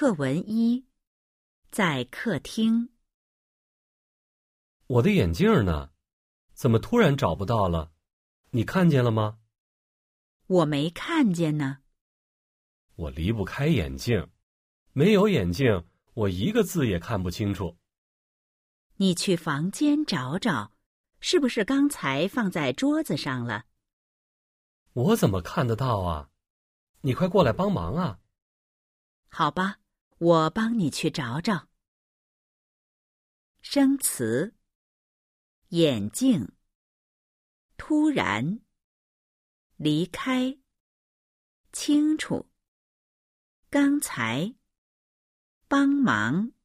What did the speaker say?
课文一，在客厅。我的眼镜呢？怎么突然找不到了？你看见了吗？我没看见呢。我离不开眼镜，没有眼镜，我一个字也看不清楚。你去房间找找，是不是刚才放在桌子上了？我怎么看得到啊？你快过来帮忙啊！好吧，我帮你去找找。生词：眼镜、突然、离开、清楚、刚才、帮忙。